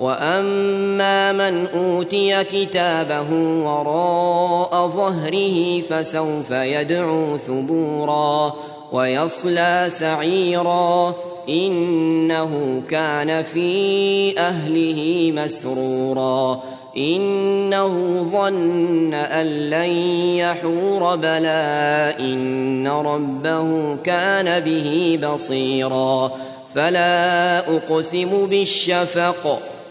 واما من اوتي كتابه وراء ظهره فسوف يدعو ثبورا ويصلى سعيرا انه كان في اهله مسرورا انه ظن ان لن يحور بلى ان ربه كان به بصيرا فلا اقسم بالشفق